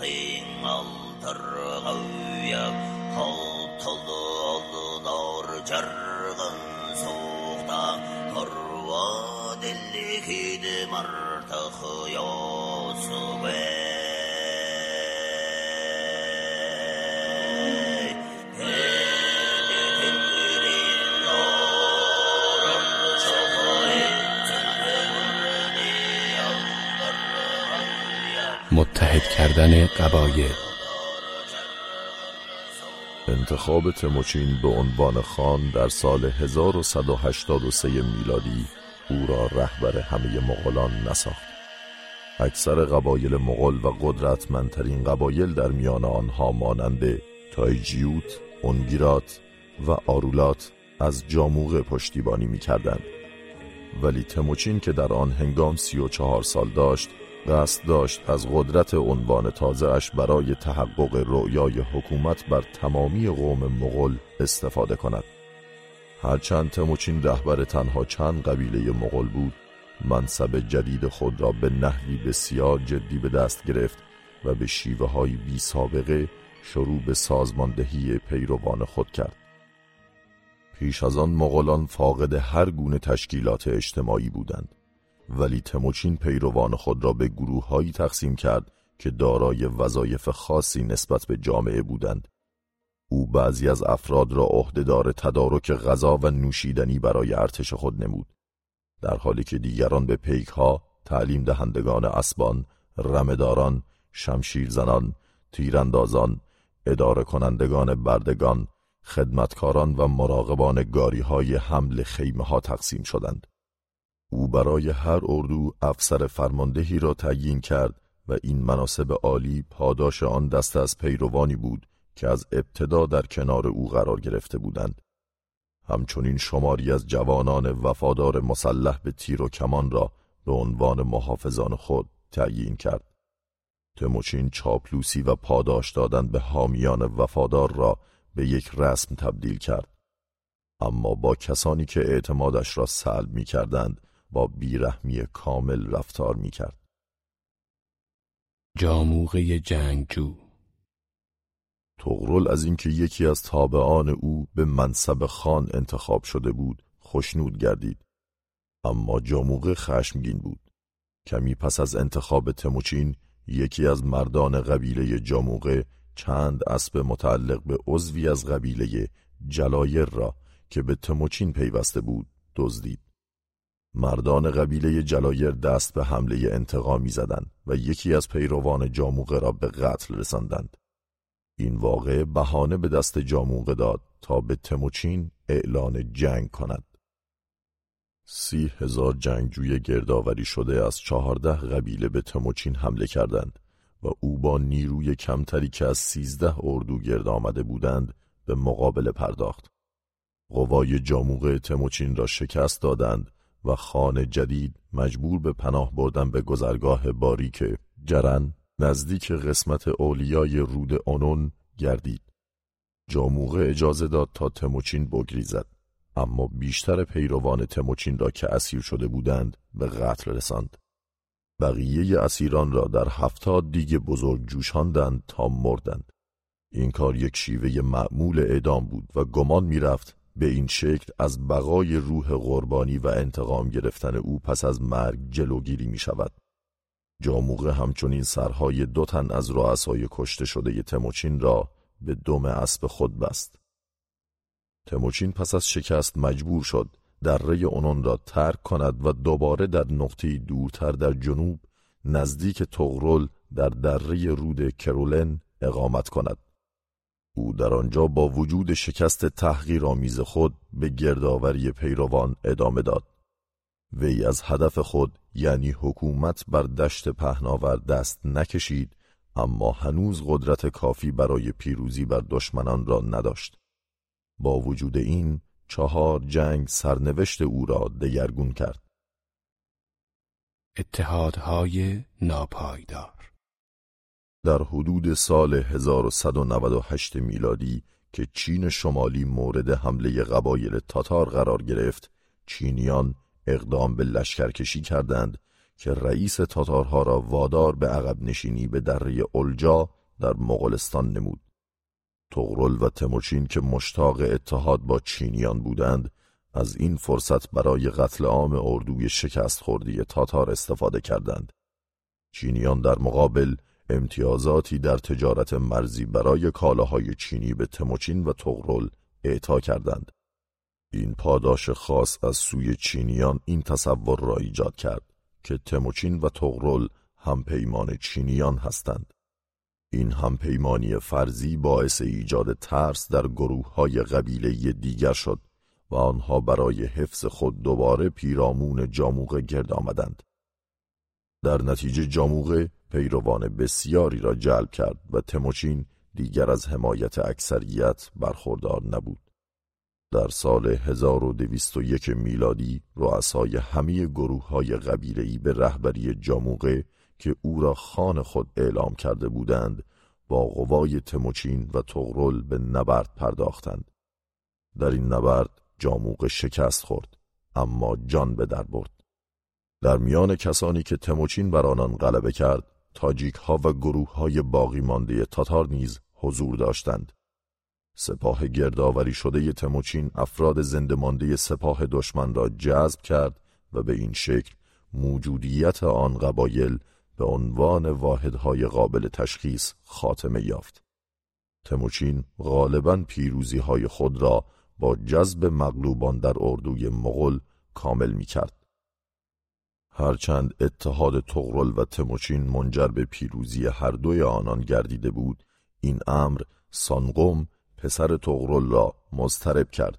متحد کردن قبایل انتخاب تموچین به عنوان خان در سال 1183 میلادی او را رهبر همه مغولان نساخت اکثر قبایل مغول و قدرتمندترین قبایل در میان آنها مانند تایجیوت، اونگیرات و آرولات از جاموغ پشتیبانی می کردند. ولی تموچین که در آن هنگام سی و چهار سال داشت قصد داشت از قدرت عنوان تازهش برای تحقق رؤیای حکومت بر تمامی قوم مغول استفاده کند. هرچند تموچین رهبر تنها چند قبیله مغول بود منصب جدید خود را به نحوی بسیار جدی به دست گرفت و به شیوه های بی سابقه شروع به سازماندهی پیروان خود کرد. پیش از آن مغولان فاقد هر گونه تشکیلات اجتماعی بودند. ولی تموچین پیروان خود را به گروه هایی تقسیم کرد که دارای وظایف خاصی نسبت به جامعه بودند. او بعضی از افراد را عهدهدار تدارک غذا و نوشیدنی برای ارتش خود نمود. در حالی که دیگران به پیک ها، تعلیم دهندگان اسبان، رمداران، شمشیرزنان، تیراندازان، اداره کنندگان بردگان، خدمتکاران و مراقبان گاری های حمل خیمه ها تقسیم شدند. او برای هر اردو افسر فرماندهی را تعیین کرد و این مناسب عالی پاداش آن دست از پیروانی بود که از ابتدا در کنار او قرار گرفته بودند. همچنین شماری از جوانان وفادار مسلح به تیر و کمان را به عنوان محافظان خود تعیین کرد. تموچین چاپلوسی و پاداش دادن به حامیان وفادار را به یک رسم تبدیل کرد. اما با کسانی که اعتمادش را سلب می کردند با بیرحمی کامل رفتار می کرد. جاموغه جنگجو. تغرل از اینکه یکی از تابعان او به منصب خان انتخاب شده بود خوشنود گردید. اما جاموغه خشمگین بود. کمی پس از انتخاب تموچین یکی از مردان قبیله جاموغه چند اسب متعلق به عضوی از قبیله جلایر را که به تموچین پیوسته بود دزدید. مردان قبیله جلایر دست به حمله انتقامی زدند و یکی از پیروان جاموقه را به قتل رساندند. این واقعه بهانه به دست جاموقه داد تا به تموچین اعلان جنگ کند. سی هزار جنگجوی گردآوری شده از چهارده قبیله به تموچین حمله کردند و او با نیروی کمتری که از سیزده اردو گرد آمده بودند به مقابله پرداخت. قوای جاموقه تموچین را شکست دادند و خان جدید مجبور به پناه بردن به گذرگاه باریک جرن نزدیک قسمت اولیای رود آنون گردید. جاموغه اجازه داد تا تموچین بگریزد اما بیشتر پیروان تموچین را که اسیر شده بودند به قتل رساند. بقیه اسیران را در هفتاد دیگه بزرگ جوشاندند تا مردند. این کار یک شیوه معمول اعدام بود و گمان می‌رفت به این شکل از بقای روح قربانی و انتقام گرفتن او پس از مرگ جلوگیری می شود. جاموغه همچنین سرهای دو تن از رؤسای کشته شده تموچین را به دم اسب خود بست. تموچین پس از شکست مجبور شد دره اونان را ترک کند و دوباره در نقطه دورتر در جنوب نزدیک تغرل در دره رود کرولن اقامت کند. او در آنجا با وجود شکست تحقیرآمیز خود به گردآوری پیروان ادامه داد. وی از هدف خود یعنی حکومت بر دشت پهناور دست نکشید اما هنوز قدرت کافی برای پیروزی بر دشمنان را نداشت. با وجود این چهار جنگ سرنوشت او را دگرگون کرد. اتحادهای ناپایدار در حدود سال 1198 میلادی که چین شمالی مورد حمله قبایل تاتار قرار گرفت چینیان اقدام به لشکرکشی کردند که رئیس تاتارها را وادار به عقب نشینی به دره الجا در مغولستان نمود. تغرل و تموچین که مشتاق اتحاد با چینیان بودند از این فرصت برای قتل عام اردوی شکست خوردی تاتار استفاده کردند. چینیان در مقابل امتیازاتی در تجارت مرزی برای کالاهای چینی به تموچین و تغرل اعطا کردند. این پاداش خاص از سوی چینیان این تصور را ایجاد کرد که تموچین و تغرل همپیمان چینیان هستند. این همپیمانی فرضی باعث ایجاد ترس در گروه های قبیله دیگر شد و آنها برای حفظ خود دوباره پیرامون جاموغه گرد آمدند. در نتیجه جاموغه پیروان بسیاری را جلب کرد و تموچین دیگر از حمایت اکثریت برخوردار نبود. در سال 1201 میلادی رؤسای همه گروه های قبیله‌ای به رهبری جاموغه که او را خان خود اعلام کرده بودند با قوای تموچین و تغرل به نبرد پرداختند. در این نبرد جاموغه شکست خورد اما جان به در برد. در میان کسانی که تموچین بر آنان غلبه کرد تاجیک ها و گروه های باقی مانده تاتار نیز حضور داشتند. سپاه گردآوری شده تموچین افراد زنده مانده سپاه دشمن را جذب کرد و به این شکل موجودیت آن قبایل به عنوان واحدهای قابل تشخیص خاتمه یافت. تموچین غالبا پیروزی های خود را با جذب مغلوبان در اردوی مغل کامل می کرد. هرچند اتحاد تغرل و تموچین منجر به پیروزی هر دوی آنان گردیده بود این امر سانقوم پسر تغرل را مضطرب کرد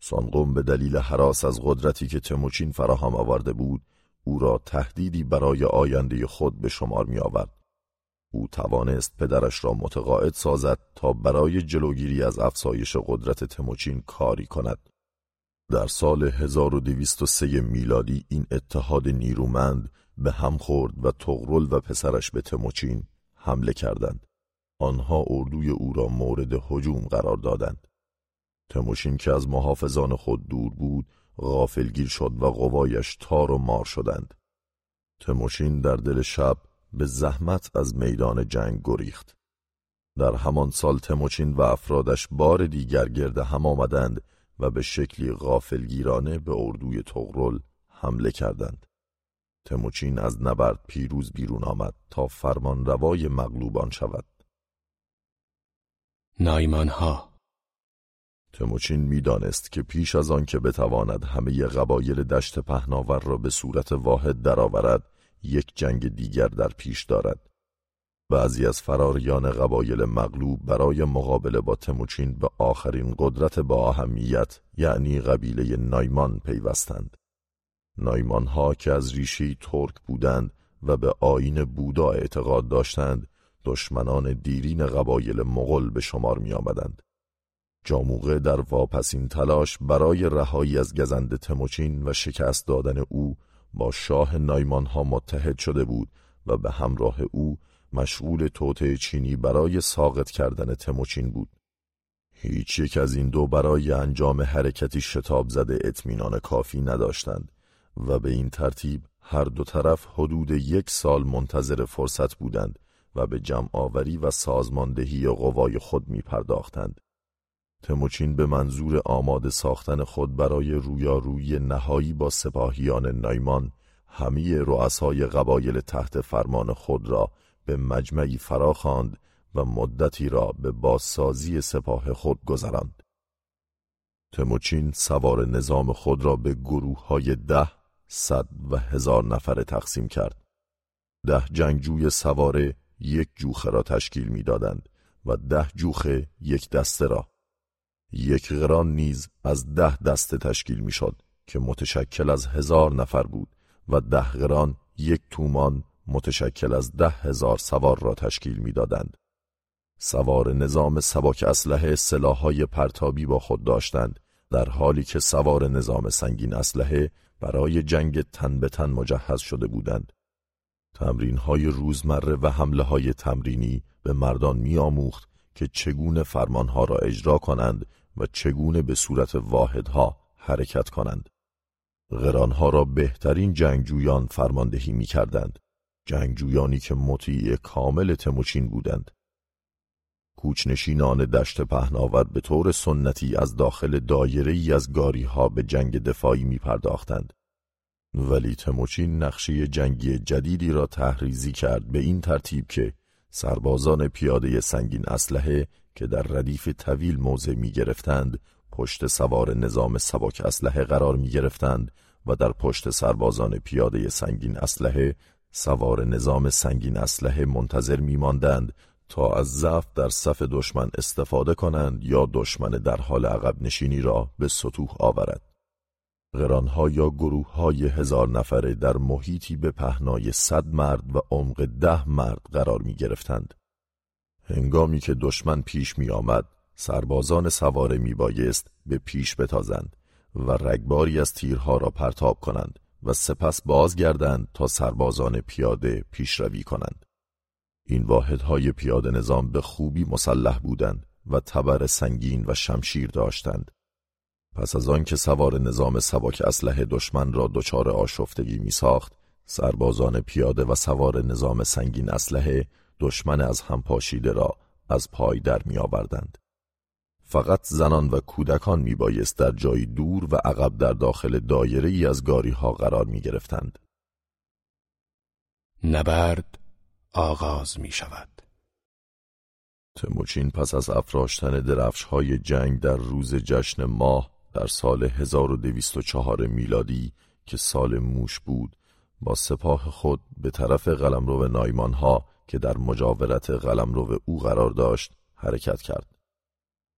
سانقوم به دلیل حراس از قدرتی که تموچین فراهم آورده بود او را تهدیدی برای آینده خود به شمار می آورد. او توانست پدرش را متقاعد سازد تا برای جلوگیری از افزایش قدرت تموچین کاری کند. در سال 1203 میلادی این اتحاد نیرومند به هم خورد و تغرل و پسرش به تموچین حمله کردند. آنها اردوی او را مورد هجوم قرار دادند. تموشین که از محافظان خود دور بود غافلگیر شد و قوایش تار و مار شدند. تموشین در دل شب به زحمت از میدان جنگ گریخت. در همان سال تموچین و افرادش بار دیگر گرد هم آمدند و به شکلی غافلگیرانه به اردوی تغرل حمله کردند. تموچین از نبرد پیروز بیرون آمد تا فرمان روای مغلوبان شود. نایمان ها تموچین می‌دانست که پیش از آن که بتواند همه قبایل دشت پهناور را به صورت واحد درآورد یک جنگ دیگر در پیش دارد بعضی از فراریان قبایل مغلوب برای مقابله با تموچین به آخرین قدرت با اهمیت یعنی قبیله نایمان پیوستند نایمان ها که از ریشی ترک بودند و به آین بودا اعتقاد داشتند دشمنان دیرین قبایل مغل به شمار می آمدند. جاموغه در واپسین تلاش برای رهایی از گزند تموچین و شکست دادن او با شاه نایمان ها متحد شده بود و به همراه او مشغول توته چینی برای ساقط کردن تموچین بود. هیچ یک از این دو برای انجام حرکتی شتاب زده اطمینان کافی نداشتند و به این ترتیب هر دو طرف حدود یک سال منتظر فرصت بودند و به جمع آوری و سازماندهی قوای خود می پرداختند. تموچین به منظور آماده ساختن خود برای رویارویی نهایی با سپاهیان نایمان همه رؤسای قبایل تحت فرمان خود را به مجمعی فراخواند و مدتی را به بازسازی سپاه خود گذراند. تموچین سوار نظام خود را به گروه های ده، صد و هزار نفره تقسیم کرد. ده جنگجوی سواره یک جوخه را تشکیل می‌دادند و ده جوخه یک دسته را یک قران نیز از ده دسته تشکیل می‌شد که متشکل از هزار نفر بود و ده قران یک تومان متشکل از ده هزار سوار را تشکیل می‌دادند. سوار نظام سباک اسلحه سلاحهای پرتابی با خود داشتند در حالی که سوار نظام سنگین اسلحه برای جنگ تن به تن مجهز شده بودند. تمرین های روزمره و حمله های تمرینی به مردان می آموخت که چگونه فرمانها را اجرا کنند و چگونه به صورت واحدها حرکت کنند. غرانها را بهترین جنگجویان فرماندهی می کردند. جنگجویانی که مطیع کامل تموچین بودند. کوچنشینان دشت پهناور به طور سنتی از داخل دایره ای از گاری ها به جنگ دفاعی می پرداختند. ولی تموچین نقشه جنگی جدیدی را تحریزی کرد به این ترتیب که سربازان پیاده سنگین اسلحه که در ردیف طویل موضع می گرفتند پشت سوار نظام سبک اسلحه قرار می گرفتند و در پشت سربازان پیاده سنگین اسلحه سوار نظام سنگین اسلحه منتظر می ماندند تا از ضعف در صف دشمن استفاده کنند یا دشمن در حال عقب نشینی را به سطوح آورد. غرانها یا گروه های هزار نفره در محیطی به پهنای صد مرد و عمق ده مرد قرار می گرفتند. هنگامی که دشمن پیش می آمد، سربازان سواره می بایست به پیش بتازند و رگباری از تیرها را پرتاب کنند و سپس بازگردند تا سربازان پیاده پیشروی کنند. این واحدهای پیاده نظام به خوبی مسلح بودند و تبر سنگین و شمشیر داشتند. پس از آنکه سوار نظام سبک اسلحه دشمن را دچار آشفتگی می ساخت، سربازان پیاده و سوار نظام سنگین اسلحه دشمن از هم پاشیده را از پای در می آوردند. فقط زنان و کودکان می بایست در جایی دور و عقب در داخل دایره ای از گاری ها قرار می گرفتند. نبرد آغاز می شود. تموچین پس از افراشتن درفش های جنگ در روز جشن ماه در سال 1204 میلادی که سال موش بود با سپاه خود به طرف قلمرو نایمان ها که در مجاورت قلمرو او قرار داشت حرکت کرد.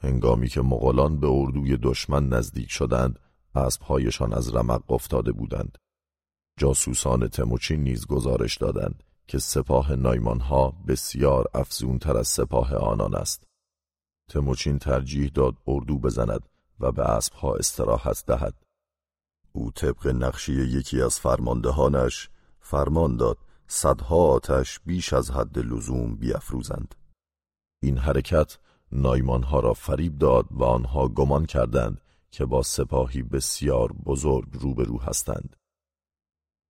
هنگامی که مغولان به اردوی دشمن نزدیک شدند اسبهایشان از رمق افتاده بودند. جاسوسان تموچین نیز گزارش دادند که سپاه نایمان ها بسیار افزون تر از سپاه آنان است. تموچین ترجیح داد اردو بزند و به اسبها استراحت دهد. او طبق نقشی یکی از فرماندهانش فرمان داد صدها آتش بیش از حد لزوم بیافروزند. این حرکت نایمانها را فریب داد و آنها گمان کردند که با سپاهی بسیار بزرگ روبرو هستند.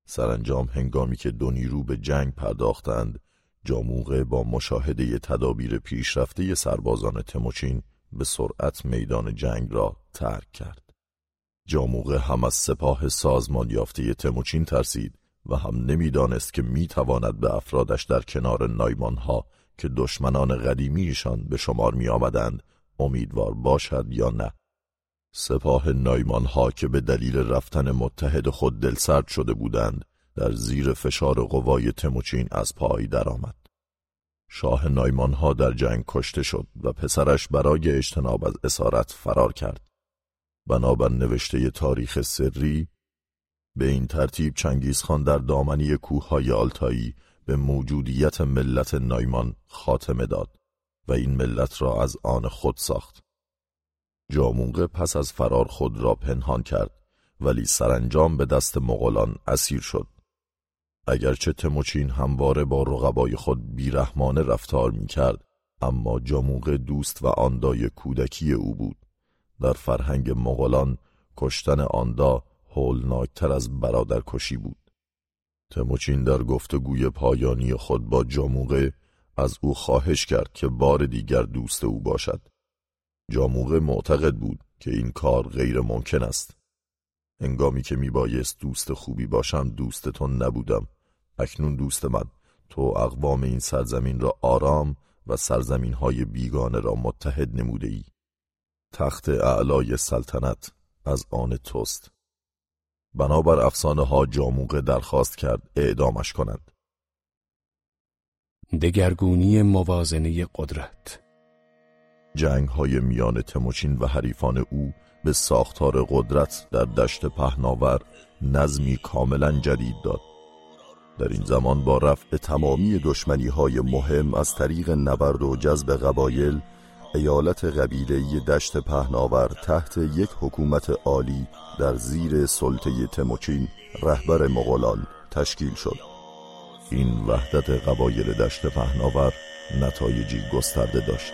سرانجام هنگامی که دو نیرو به جنگ پرداختند جاموغه با مشاهده تدابیر پیشرفته سربازان تموچین به سرعت میدان جنگ را ترک کرد. جاموغه هم از سپاه سازمان یافته تموچین ترسید و هم نمی‌دانست که می‌تواند به افرادش در کنار نایمانها که دشمنان قدیمیشان به شمار می آمدند امیدوار باشد یا نه. سپاه نایمانها که به دلیل رفتن متحد خود دلسرد شده بودند در زیر فشار قوای تموچین از پای درآمد. شاه نایمانها در جنگ کشته شد و پسرش برای اجتناب از اسارت فرار کرد. بنابر نوشته تاریخ سری به این ترتیب چنگیزخان در دامنی کوههای آلتایی به موجودیت ملت نایمان خاتمه داد و این ملت را از آن خود ساخت. جامونقه پس از فرار خود را پنهان کرد ولی سرانجام به دست مغولان اسیر شد. اگرچه تموچین همواره با رقبای خود بیرحمانه رفتار می کرد اما جاموغ دوست و آندای کودکی او بود. در فرهنگ مغولان کشتن آندا هولناکتر از برادرکشی بود. تموچین در گفتگوی پایانی خود با جاموغه از او خواهش کرد که بار دیگر دوست او باشد. جاموغه معتقد بود که این کار غیر ممکن است. انگامی که میبایست دوست خوبی باشم دوستتون نبودم. اکنون دوست من تو اقوام این سرزمین را آرام و سرزمین های بیگانه را متحد نموده ای. تخت اعلای سلطنت از آن توست. بنابر افسانه ها جاموقه درخواست کرد اعدامش کنند. دگرگونی موازنه قدرت جنگ های میان تموچین و حریفان او به ساختار قدرت در دشت پهناور نظمی کاملا جدید داد. در این زمان با رفع تمامی دشمنی های مهم از طریق نبرد و جذب قبایل ایالت قبیله دشت پهناور تحت یک حکومت عالی در زیر سلطه تموچین رهبر مغولان تشکیل شد. این وحدت قبایل دشت پهناور نتایجی گسترده داشت.